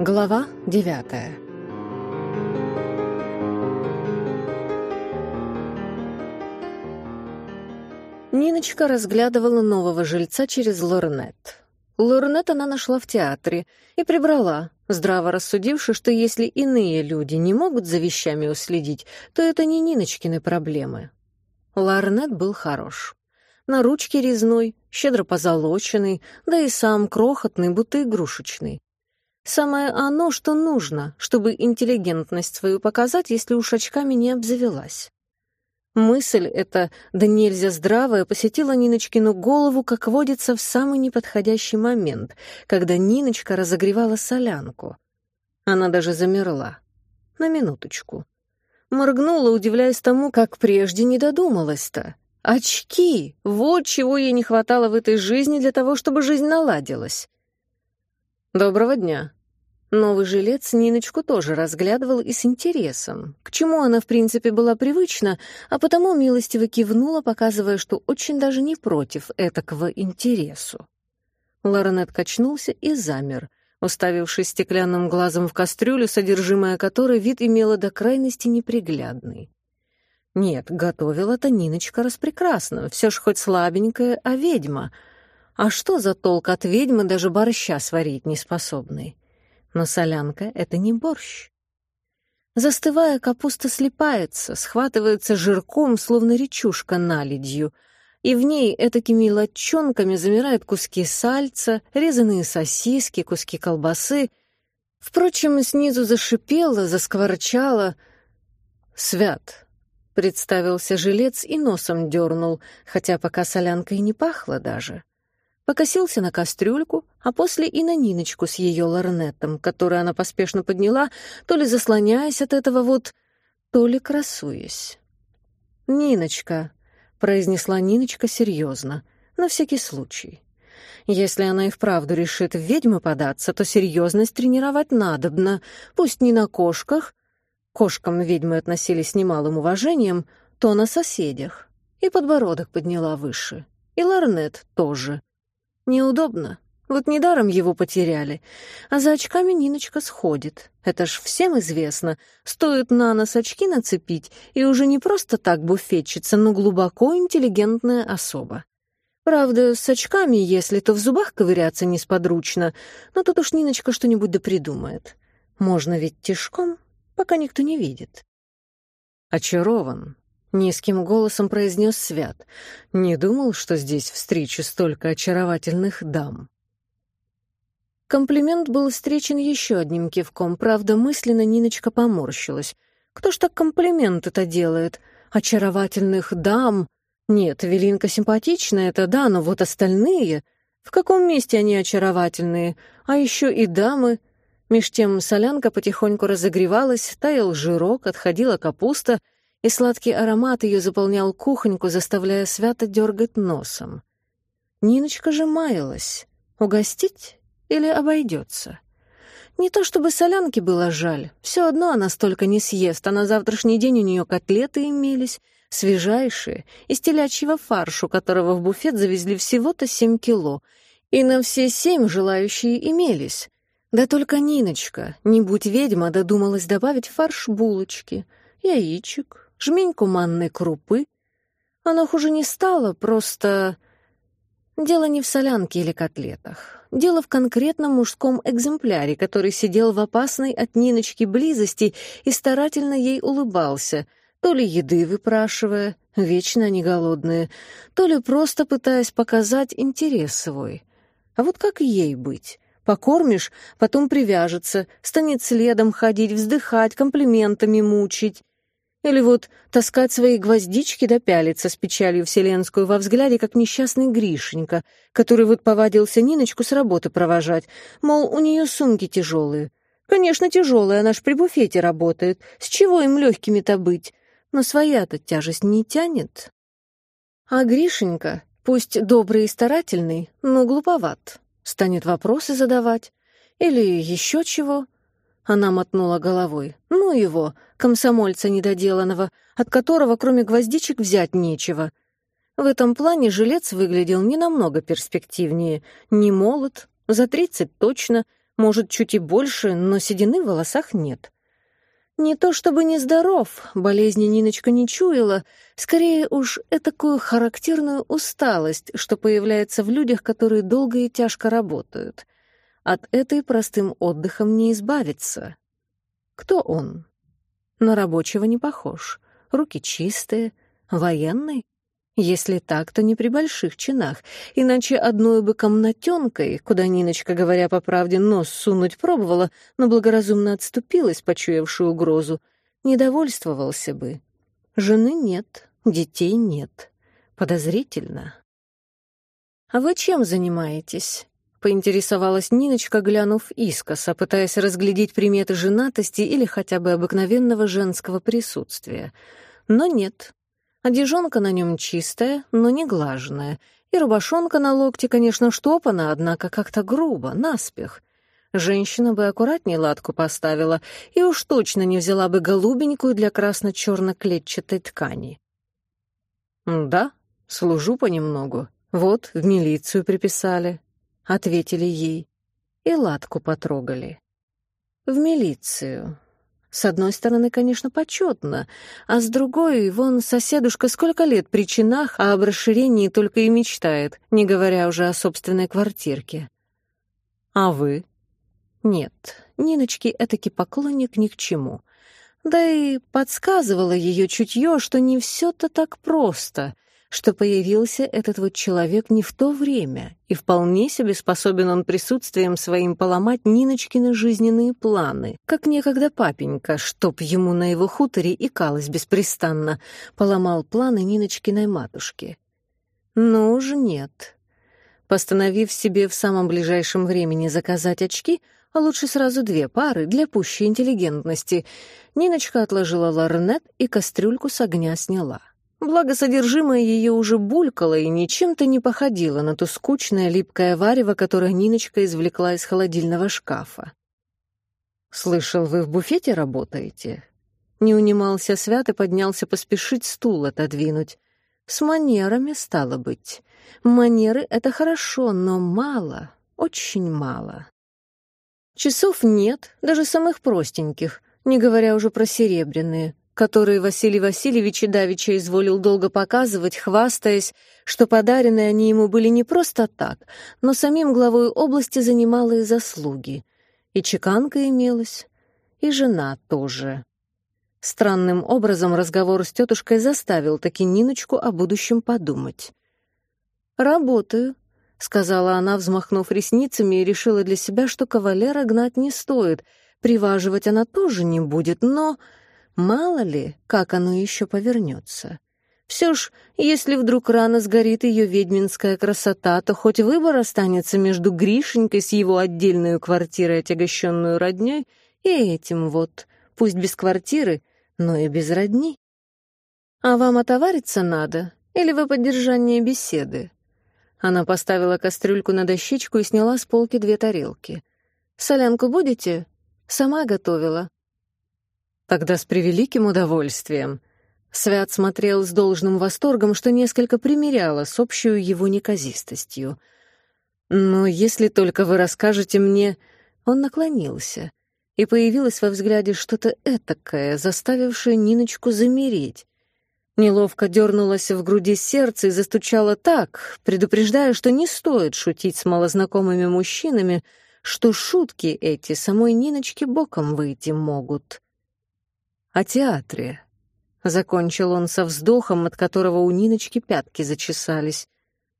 Глава девятая Ниночка разглядывала нового жильца через лорнет. Лорнет она нашла в театре и прибрала, здраво рассудивши, что если иные люди не могут за вещами уследить, то это не Ниночкины проблемы. Лорнет был хорош. На ручке резной, щедро позолоченный, да и сам крохотный, будто игрушечный. Самое оно, что нужно, чтобы интеллигентность свою показать, если уж очками не обзавелась. Мысль эта, да нельзя здравая, посетила Ниночкину голову, как водится, в самый неподходящий момент, когда Ниночка разогревала солянку. Она даже замерла. На минуточку. Моргнула, удивляясь тому, как прежде не додумалась-то. Очки! Вот чего ей не хватало в этой жизни для того, чтобы жизнь наладилась. «Доброго дня». Новый жилец Ниночку тоже разглядывал и с интересом, к чему она, в принципе, была привычна, а потому милостиво кивнула, показывая, что очень даже не против этакого интересу. Лоренет качнулся и замер, уставившись стеклянным глазом в кастрюлю, содержимое которой вид имело до крайности неприглядный. Нет, готовила-то Ниночка распрекрасно, все ж хоть слабенькая, а ведьма — а что за толк от ведьмы даже борща сварить не способной? Но солянка — это не борщ. Застывая, капуста слипается, схватывается жирком, словно речушка наледью, и в ней этакими лочонками замирают куски сальца, резаные сосиски, куски колбасы. Впрочем, снизу зашипело, заскворчало. «Свят», — представился жилец и носом дернул, хотя пока солянка и не пахла даже покосился на кастрюльку, а после и на Ниночку с ее лорнетом, которую она поспешно подняла, то ли заслоняясь от этого вот, то ли красуясь. «Ниночка», — произнесла Ниночка серьезно, на всякий случай. Если она и вправду решит в ведьмы податься, то серьезность тренировать надобно, пусть не на кошках, кошкам ведьмы относились с немалым уважением, то на соседях. И подбородок подняла выше. И лорнет тоже. Неудобно. Вот недаром его потеряли. А за очками Ниночка сходит. Это ж всем известно. Стоит на нос очки нацепить, и уже не просто так буфетчица, но глубоко интеллигентная особа. Правда, с очками, если то в зубах ковыряться несподручно, но тут уж Ниночка что-нибудь да придумает. Можно ведь тишком, пока никто не видит. Очарован, Низким голосом произнес Свят. Не думал, что здесь встречи столько очаровательных дам. Комплимент был встречен еще одним кивком, правда, мысленно Ниночка поморщилась. Кто ж так комплимент-то делает? Очаровательных дам? Нет, Велинка симпатичная, это да, но вот остальные... В каком месте они очаровательные? А еще и дамы... Меж тем солянка потихоньку разогревалась, таял жирок, отходила капуста — и сладкий аромат ее заполнял кухоньку, заставляя свято дергать носом. Ниночка же маялась. Угостить или обойдется? Не то чтобы солянки было жаль, все одно она столько не съест, а на завтрашний день у нее котлеты имелись, свежайшие, из телячьего фаршу, которого в буфет завезли всего-то семь кило, и на все семь желающие имелись. Да только Ниночка, не будь ведьма, додумалась добавить фарш булочки, яичек, жменьку манной крупы. Оно хуже не стало, просто... Дело не в солянке или котлетах. Дело в конкретном мужском экземпляре, который сидел в опасной от Ниночки близости и старательно ей улыбался, то ли еды выпрашивая, вечно они голодные, то ли просто пытаясь показать интерес свой. А вот как ей быть? Покормишь, потом привяжется, станет следом ходить, вздыхать, комплиментами мучить. Или вот таскать свои гвоздички да пялиться с печалью вселенскую во взгляде, как несчастный Гришенька, который вот повадился Ниночку с работы провожать, мол, у нее сумки тяжелые. Конечно, тяжелые, она ж при буфете работает. С чего им легкими-то быть? Но своя-то тяжесть не тянет. А Гришенька, пусть добрый и старательный, но глуповат, станет вопросы задавать. Или еще чего — она мотнула головой. «Ну его, комсомольца недоделанного, от которого кроме гвоздичек взять нечего». В этом плане жилец выглядел не намного перспективнее. Не молод, за тридцать точно, Может, чуть и больше, но седины в волосах нет. Не то чтобы нездоров, болезни Ниночка не чуяла, скорее уж этакую характерную усталость, что появляется в людях, которые долго и тяжко работают. От этой простым отдыхом не избавиться. Кто он? На рабочего не похож. Руки чистые. Военный? Если так, то не при больших чинах, иначе одной бы комнатенкой, куда Ниночка, говоря по правде, нос сунуть пробовала, но благоразумно отступилась, почуявшую угрозу, недовольствовался бы. Жены нет, детей нет. Подозрительно. «А вы чем занимаетесь?» — поинтересовалась Ниночка, глянув искоса, пытаясь разглядеть приметы женатости или хотя бы обыкновенного женского присутствия. Но нет, Одежонка на нем чистая, но не глаженная, и рубашонка на локте, конечно, штопана, однако как-то грубо, наспех. Женщина бы аккуратнее латку поставила и уж точно не взяла бы голубенькую для красно-черно-клетчатой ткани. «Да, служу понемногу. Вот, в милицию приписали», — ответили ей. И латку потрогали. «В милицию. С одной стороны, конечно, почетно, а с другой, вон соседушка сколько лет при чинах, а об расширении только и мечтает, не говоря уже о собственной квартирке. А вы? Нет, Ниночке этаки поклонник ни к чему. Да и подсказывало ее чутье, что не все-то так просто — что появился этот вот человек не в то время, и вполне себе способен он присутствием своим поломать Ниночкины жизненные планы, как некогда папенька, чтоб ему на его хуторе икалось беспрестанно, поломал планы Ниночкиной матушки. Но уж нет. Постановив себе в самом ближайшем времени заказать очки, а лучше сразу две пары для пущей интеллигентности, Ниночка отложила ларнет и кастрюльку с огня сняла. Благо, содержимое ее уже булькало и ничем-то не походило на то скучное липкое варево, которое Ниночка извлекла из холодильного шкафа. «Слышал, вы в буфете работаете?» Не унимался Свят и поднялся поспешить стул отодвинуть. «С манерами, стало быть. Манеры — это хорошо, но мало, очень мало». Часов нет, даже самых простеньких, не говоря уже про серебряные которые Василий Васильевич и Давича изволил долго показывать, хвастаясь, что подаренные они ему были не просто так, но самим главой области занимала и заслуги. И чеканка имелась, и жена тоже. Странным образом разговор с тетушкой заставил таки Ниночку о будущем подумать. «Работаю», — сказала она, взмахнув ресницами, и решила для себя, что кавалера гнать не стоит, приваживать она тоже не будет, но... Мало ли, как оно еще повернется. Все ж, если вдруг рано сгорит ее ведьминская красота, то хоть выбор останется между Гришенькой с его отдельной квартирой, отягощенную родней, и этим вот, пусть без квартиры, но и без родни. «А вам отовариться надо? Или вы поддержание беседы?» Она поставила кастрюльку на дощечку и сняла с полки две тарелки. «Солянку будете?» «Сама готовила. Тогда с превеликим удовольствием. Свят смотрел с должным восторгом, что несколько примеряло с общую его неказистостью. «Но если только вы расскажете мне...» Он наклонился, и появилось во взгляде что-то этакое, заставившее Ниночку замереть. Неловко дернулось в груди сердце и застучало так, предупреждая, что не стоит шутить с малознакомыми мужчинами, что шутки эти самой Ниночке боком выйти могут о театре. Закончил он со вздохом, от которого у Ниночки пятки зачесались.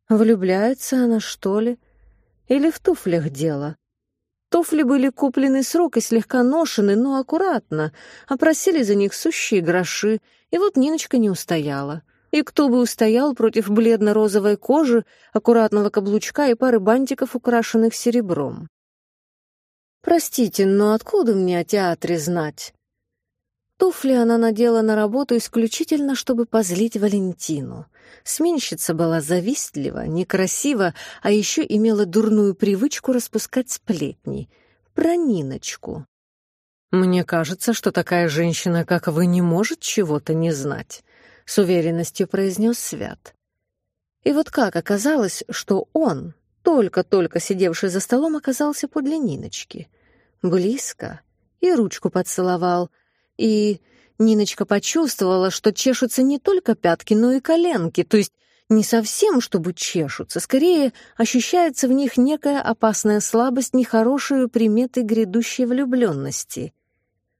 Влюбляется она, что ли? Или в туфлях дело? Туфли были куплены с рук и слегка ношены, но аккуратно, а просили за них сущие гроши, и вот Ниночка не устояла. И кто бы устоял против бледно-розовой кожи, аккуратного каблучка и пары бантиков, украшенных серебром? «Простите, но откуда мне о театре знать?» Туфли она надела на работу исключительно, чтобы позлить Валентину. Сменщица была завистлива, некрасива, а еще имела дурную привычку распускать сплетни. Про Ниночку. «Мне кажется, что такая женщина, как вы, не может чего-то не знать», — с уверенностью произнес Свят. И вот как оказалось, что он, только-только сидевший за столом, оказался подле Ниночки. Близко. И ручку поцеловал. И Ниночка почувствовала, что чешутся не только пятки, но и коленки, то есть не совсем, чтобы чешутся, скорее ощущается в них некая опасная слабость, нехорошую приметы грядущей влюбленности.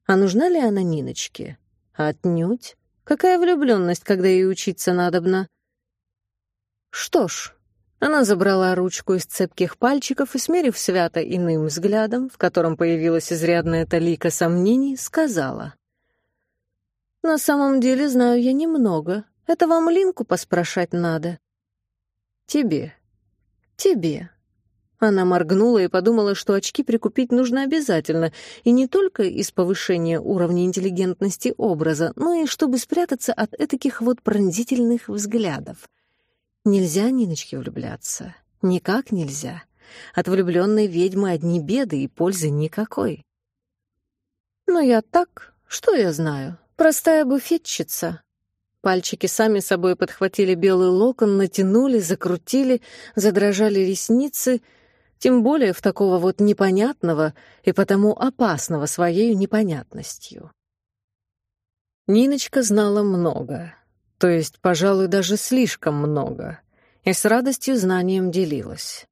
А нужна ли она Ниночке? Отнюдь. Какая влюбленность, когда ей учиться надобно? Что ж, она забрала ручку из цепких пальчиков и, смерив свято иным взглядом, в котором появилась изрядная талика сомнений, сказала. «На самом деле знаю я немного, это вам Линку поспрашать надо. Тебе. Тебе. Она моргнула и подумала, что очки прикупить нужно обязательно, и не только из повышения уровня интеллигентности образа, но и чтобы спрятаться от этих вот пронзительных взглядов. Нельзя Ниночке влюбляться. Никак нельзя. От влюбленной ведьмы одни беды и пользы никакой. Но я так, что я знаю? Простая буфетчица. Пальчики сами собой подхватили белый локон, натянули, закрутили, задрожали ресницы, тем более в такого вот непонятного и потому опасного своей непонятностью. Ниночка знала много, то есть, пожалуй, даже слишком много, и с радостью знанием делилась.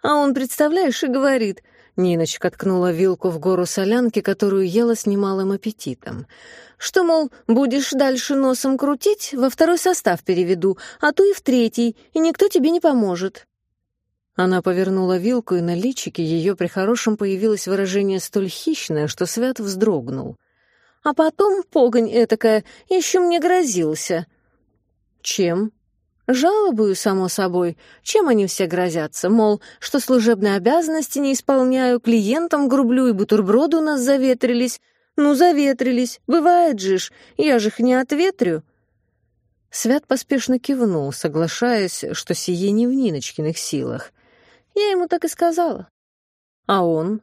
А он, представляешь, и говорит, Ниночка ткнула вилку в гору солянки, которую ела с немалым аппетитом — что, мол, будешь дальше носом крутить, во второй состав переведу, а то и в третий, и никто тебе не поможет». Она повернула вилку, и на личике ее при хорошем появилось выражение столь хищное, что Свят вздрогнул. А потом погонь этакая еще мне грозился. «Чем?» Жалобую, само собой. Чем они все грозятся? Мол, что служебные обязанности не исполняю, клиентам грублю и бутерброды у нас заветрились. Ну, заветрились, бывает же ж, я же их не ответрю. Свят поспешно кивнул, соглашаясь, что сие не в Ниночкиных силах. Я ему так и сказала. А он?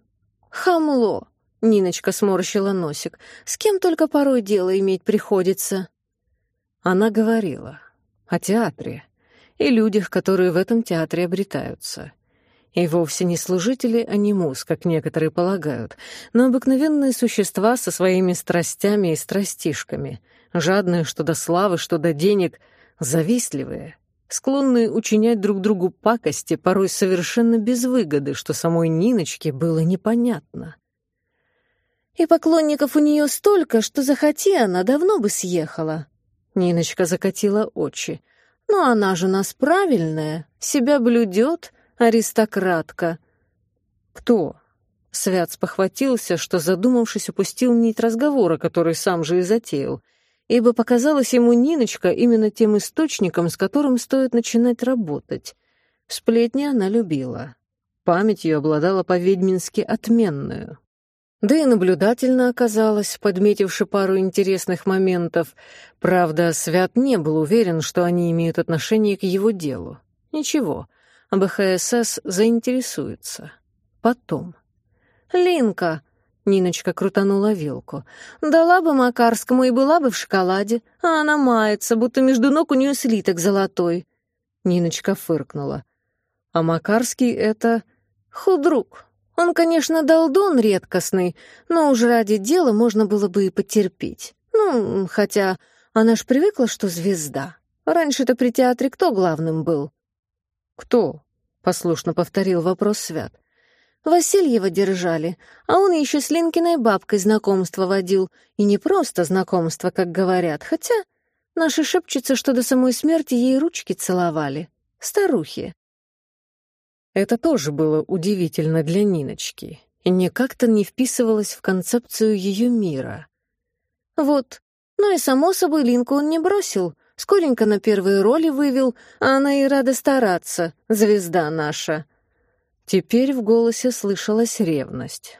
Хамло. Ниночка сморщила носик. С кем только порой дело иметь приходится. Она говорила о театре и людях, которые в этом театре обретаются. И вовсе не служители анимус, как некоторые полагают, но обыкновенные существа со своими страстями и страстишками, жадные что до славы, что до денег, завистливые, склонные учинять друг другу пакости, порой совершенно без выгоды, что самой Ниночке было непонятно. И поклонников у нее столько, что захоти она, давно бы съехала. Ниночка закатила очи. Но она же нас правильная, себя блюдет — аристократка. Кто? Свят спохватился, что, задумавшись, упустил нить разговора, который сам же и затеял, ибо показалась ему Ниночка именно тем источником, с которым стоит начинать работать. Сплетни она любила. Память ее обладала по-ведьмински отменную. Да и наблюдательно оказалась, подметивши пару интересных моментов. Правда, Свят не был уверен, что они имеют отношение к его делу. Ничего, БХСС заинтересуется. Потом. «Линка!» — Ниночка крутанула вилку. «Дала бы Макарскому и была бы в шоколаде, а она мается, будто между ног у нее слиток золотой». Ниночка фыркнула. «А Макарский — это худрук. Он, конечно, долдон редкостный, но уж ради дела можно было бы и потерпеть. Ну, хотя она ж привыкла, что звезда. Раньше-то при театре кто главным был?» «Кто?» — послушно повторил вопрос Свят. «Васильева держали, а он еще с Линкиной бабкой знакомство водил. И не просто знакомство, как говорят, хотя наши шепчутся, что до самой смерти ей ручки целовали. Старухи». Это тоже было удивительно для Ниночки и никак-то не вписывалось в концепцию ее мира. Вот, ну и само собой Линку он не бросил, Скоренько на первые роли вывел, а она и рада стараться, звезда наша. Теперь в голосе слышалась ревность.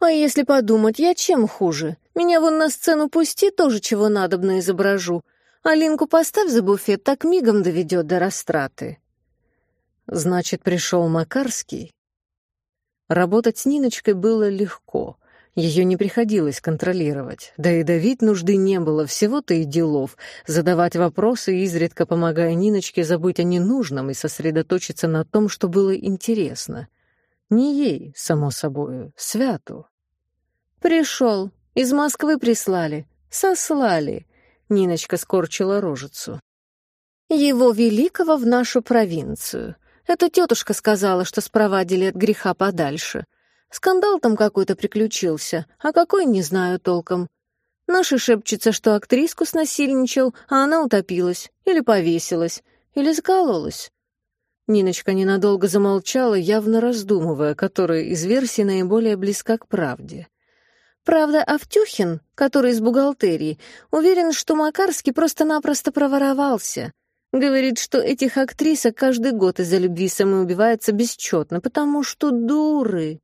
«А если подумать, я чем хуже? Меня вон на сцену пусти, тоже чего надобно изображу. А Линку поставь за буфет, так мигом доведет до растраты». Значит, пришел Макарский. Работать с Ниночкой было легко. Ее не приходилось контролировать, да и давить нужды не было, всего-то и делов, задавать вопросы, изредка помогая Ниночке забыть о ненужном и сосредоточиться на том, что было интересно. Не ей, само собою, Святу. «Пришел. Из Москвы прислали. Сослали», — Ниночка скорчила рожицу. «Его великого в нашу провинцию. Эта тетушка сказала, что спровадили от греха подальше. Скандал там какой-то приключился, а какой не знаю толком. Наши шепчется, что актриску снасильничал, а она утопилась, или повесилась, или закололась. Ниночка ненадолго замолчала, явно раздумывая, которая из версий наиболее близка к правде. Правда, Автюхин, который из бухгалтерии, уверен, что Макарский просто-напросто проворовался. Говорит, что этих актрисок каждый год из-за любви самоубиваются бесчетно, потому что дуры.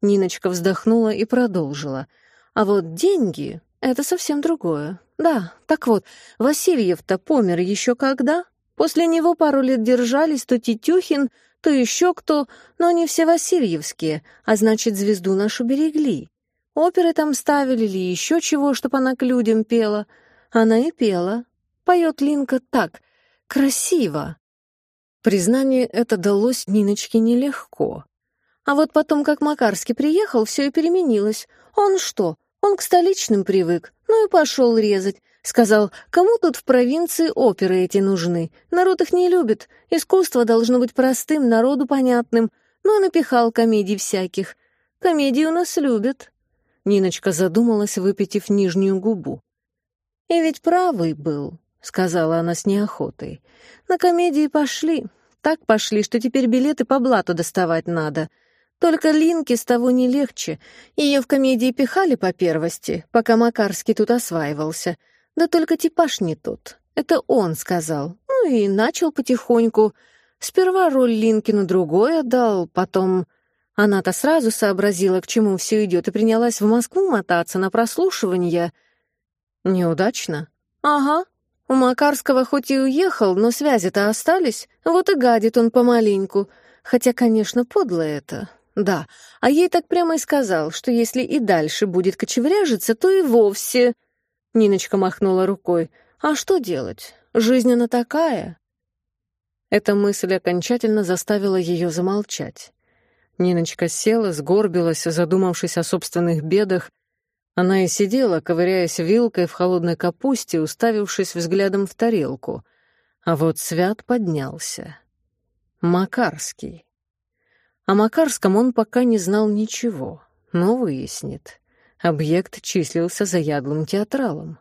Ниночка вздохнула и продолжила. А вот деньги — это совсем другое. Да, так вот, Васильев-то помер еще когда? После него пару лет держались то Тетюхин, то еще кто, но они все Васильевские, а значит, звезду нашу берегли. Оперы там ставили или еще чего, чтоб она к людям пела. Она и пела. Поет Линка так, красиво. Признание это далось Ниночке нелегко. А вот потом, как Макарский приехал, все и переменилось. Он что? Он к столичным привык, ну и пошел резать. Сказал, кому тут в провинции оперы эти нужны? Народ их не любит. Искусство должно быть простым, народу понятным. Ну и напихал комедий всяких. Комедии у нас любят. Ниночка задумалась, выпитив нижнюю губу. «И ведь правый был», — сказала она с неохотой. «На комедии пошли. Так пошли, что теперь билеты по блату доставать надо. Только Линке с того не легче. Ее в комедии пихали по первости, пока Макарский тут осваивался. Да только типаж не тот. Это он сказал. Ну и начал потихоньку. Сперва роль Линкину другой отдал, потом... Она-то сразу сообразила, к чему все идет, и принялась в Москву мотаться на прослушивание. Неудачно? Ага. У Макарского хоть и уехал, но связи-то остались. Вот и гадит он помаленьку. Хотя, конечно, подло это. Да, а ей так прямо и сказал, что если и дальше будет кочевряжиться, то и вовсе... Ниночка махнула рукой. А что делать? Жизнь она такая. Эта мысль окончательно заставила ее замолчать. Ниночка села, сгорбилась, задумавшись о собственных бедах. Она и сидела, ковыряясь вилкой в холодной капусте, уставившись взглядом в тарелку. А вот Свят поднялся. Макарский. О Макарском он пока не знал ничего, но выяснит. Объект числился заядлым театралом.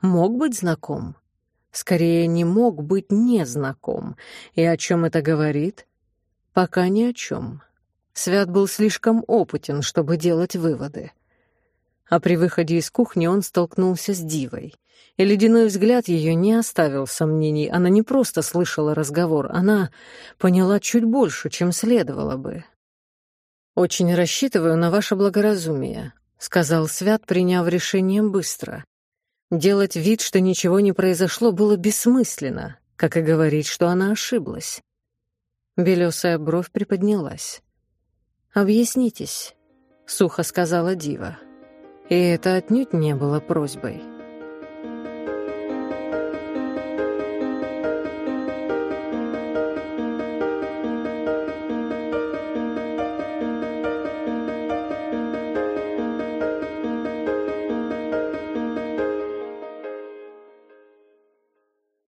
Мог быть знаком. Скорее, не мог быть незнаком. И о чем это говорит? Пока ни о чем. Свят был слишком опытен, чтобы делать выводы. А при выходе из кухни он столкнулся с Дивой. И ледяной взгляд ее не оставил сомнений. Она не просто слышала разговор, она поняла чуть больше, чем следовало бы. «Очень рассчитываю на ваше благоразумие», — сказал Свят, приняв решение быстро. Делать вид, что ничего не произошло, было бессмысленно, как и говорить, что она ошиблась. Белесая бровь приподнялась. «Объяснитесь», — сухо сказала Дива. И это отнюдь не было просьбой.